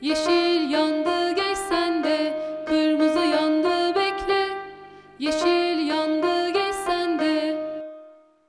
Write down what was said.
Yeşil yandı geçsen de kırmızı yandı bekle. Yeşil